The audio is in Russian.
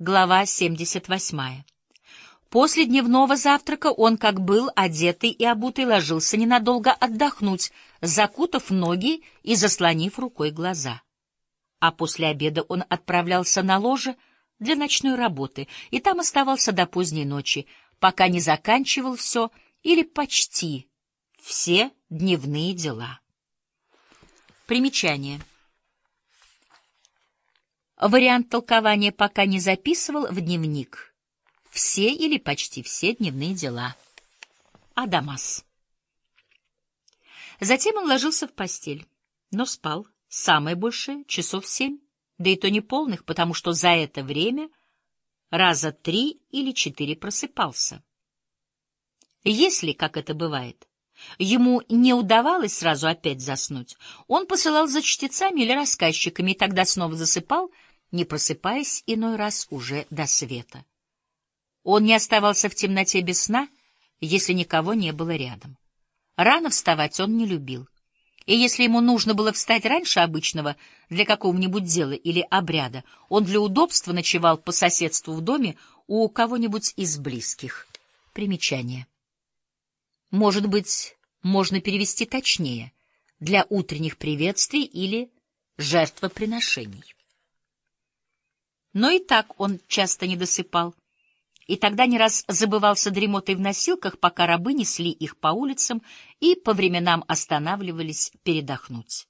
Глава 78. После дневного завтрака он, как был, одетый и обутый, ложился ненадолго отдохнуть, закутав ноги и заслонив рукой глаза. А после обеда он отправлялся на ложе для ночной работы и там оставался до поздней ночи, пока не заканчивал все или почти все дневные дела. Примечание. Вариант толкования пока не записывал в дневник. Все или почти все дневные дела. Адамас. Затем он ложился в постель, но спал самое большее часов семь, да и то не полных, потому что за это время раза три или четыре просыпался. Если, как это бывает, ему не удавалось сразу опять заснуть, он посылал за чтецами или рассказчиками и тогда снова засыпал — не просыпаясь иной раз уже до света. Он не оставался в темноте без сна, если никого не было рядом. Рано вставать он не любил. И если ему нужно было встать раньше обычного для какого-нибудь дела или обряда, он для удобства ночевал по соседству в доме у кого-нибудь из близких. Примечание. Может быть, можно перевести точнее — для утренних приветствий или жертвоприношений. Но и так он часто не досыпал. И тогда не раз забывался дремотой в носилках, пока рабы несли их по улицам и по временам останавливались передохнуть.